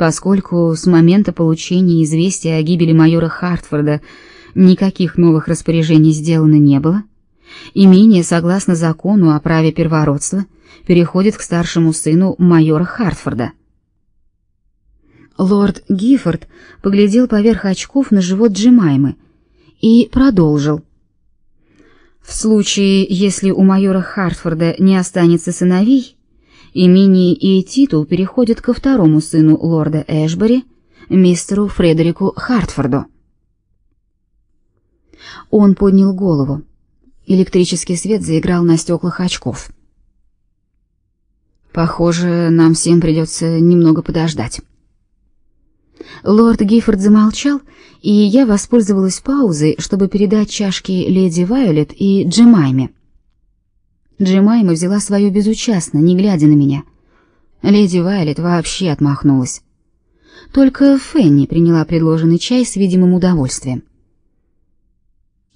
поскольку с момента получения известия о гибели майора Хартфорда никаких новых распоряжений сделано не было, имение, согласно закону о праве первородства, переходит к старшему сыну майора Хартфорда. Лорд Гиффорд поглядел поверх очков на живот Джимаймы и продолжил. В случае, если у майора Хартфорда не останется сыновей, имение и титул переходят ко второму сыну лорда Эшбери, мистеру Фредерику Хартфорду. Он поднял голову. Электрический свет заиграл на стеклах очков. Похоже, нам всем придется немного подождать. Лорд Гиффорд замолчал, и я воспользовалась паузой, чтобы передать чашки леди Вайолет и Джемайме. Джемайма взяла свое безучастно, не глядя на меня. Леди Вайолет вообще отмахнулась. Только Фенни приняла предложенный чай с видимым удовольствием.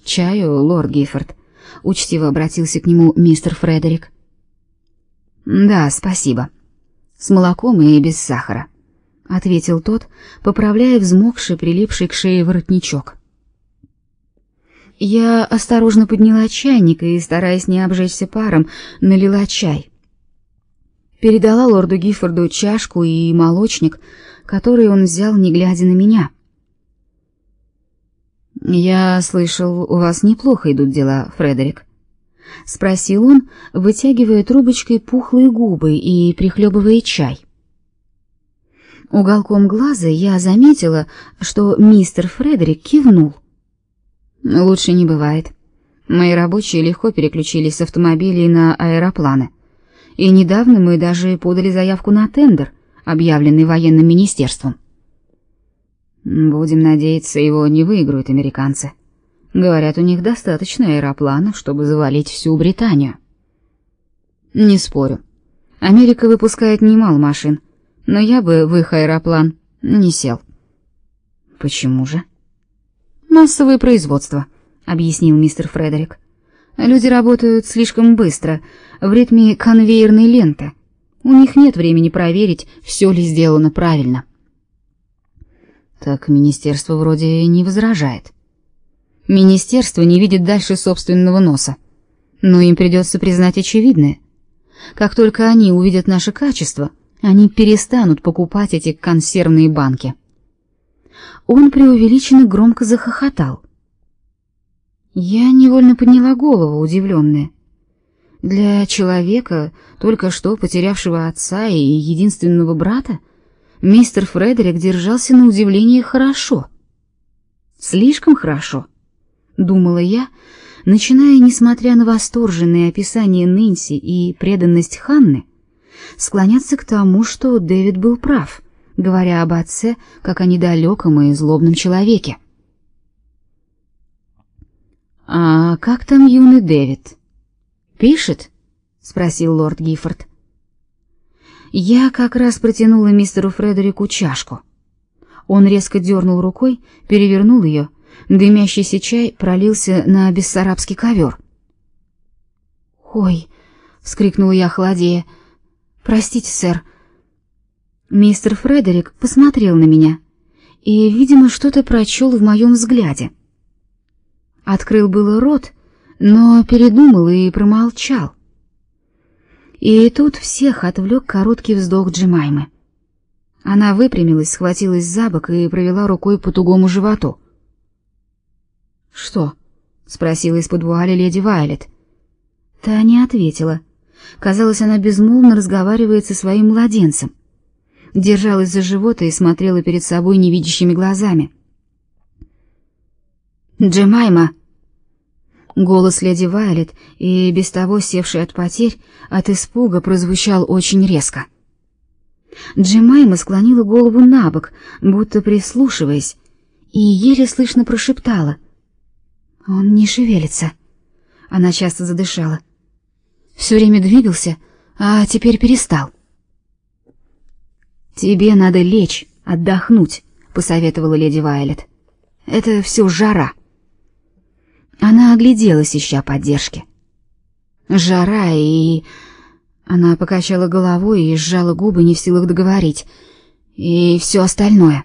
«Чаю, лорд Гиффорд», — учтиво обратился к нему мистер Фредерик. «Да, спасибо. С молоком и без сахара», — ответил тот, поправляя взмокший, прилипший к шее воротничок. Я осторожно подняла чайник и, стараясь не обжечься паром, налила чай. Передала лорду Гиффорду чашку и молочник, который он взял, не глядя на меня. «Я слышал, у вас неплохо идут дела, Фредерик», — спросил он, вытягивая трубочкой пухлые губы и прихлебывая чай. Уголком глаза я заметила, что мистер Фредерик кивнул. Лучше не бывает. Мои рабочие легко переключились с автомобилей на аэропланы. И недавно мы даже подали заявку на тендер, объявленный военным министерством. Будем надеяться, его не выиграют американцы. Говорят, у них достаточно аэропланов, чтобы завалить всю Британию. Не спорю. Америка выпускает немало машин, но я бы в их аэроплан не сел. Почему же? Массовое производство, объяснил мистер Фредерик. Люди работают слишком быстро, в ритме конвейерной ленты. У них нет времени проверить, все ли сделано правильно. Так министерство вроде не возражает. Министерство не видит дальше собственного носа. Но им придется признать очевидное. Как только они увидят наше качество, они перестанут покупать эти консервные банки. Он преувеличенно громко захохотал. Я невольно подняла голову, удивленная. Для человека, только что потерявшего отца и единственного брата, мистер Фредерик держался на удивление хорошо. Слишком хорошо, думала я, начиная, несмотря на восторженные описания Нэнси и преданность Ханны, склоняться к тому, что Дэвид был прав, говоря об отце как о недалеком и злобном человеке. А как там юный Дэвид? Пишет? спросил лорд Гиффорд. Я как раз протянула мистеру Фредерику чашку. Он резко дернул рукой, перевернул ее, дымящийся чай пролился на бессарабский ковер. «Ой!» — вскрикнула я холодея. «Простите, сэр». Мистер Фредерик посмотрел на меня и, видимо, что-то прочел в моем взгляде. Открыл было рот, но передумал и промолчал. И тут всех отвлек короткий вздох Джимаймы. Она выпрямилась, схватилась за бок и провела рукой по тугому животу. «Что?» — спросила из-под вуали леди Вайлет. Та не ответила. Казалось, она безмолвно разговаривает со своим младенцем. Держалась за живот и смотрела перед собой невидящими глазами. «Джемайма!» Голос леди Вайлет, и без того севший от потерь, от испуга прозвучал очень резко. Джемайма склонила голову на бок, будто прислушиваясь, и еле слышно прошептала. «Он не шевелится». Она часто задышала. Все время двигался, а теперь перестал. «Тебе надо лечь, отдохнуть», — посоветовала леди Вайлет. «Это все жара». Она огляделась, ища поддержки. «Жара и...» Она покачала головой и сжала губы, не в силах договорить. и все остальное.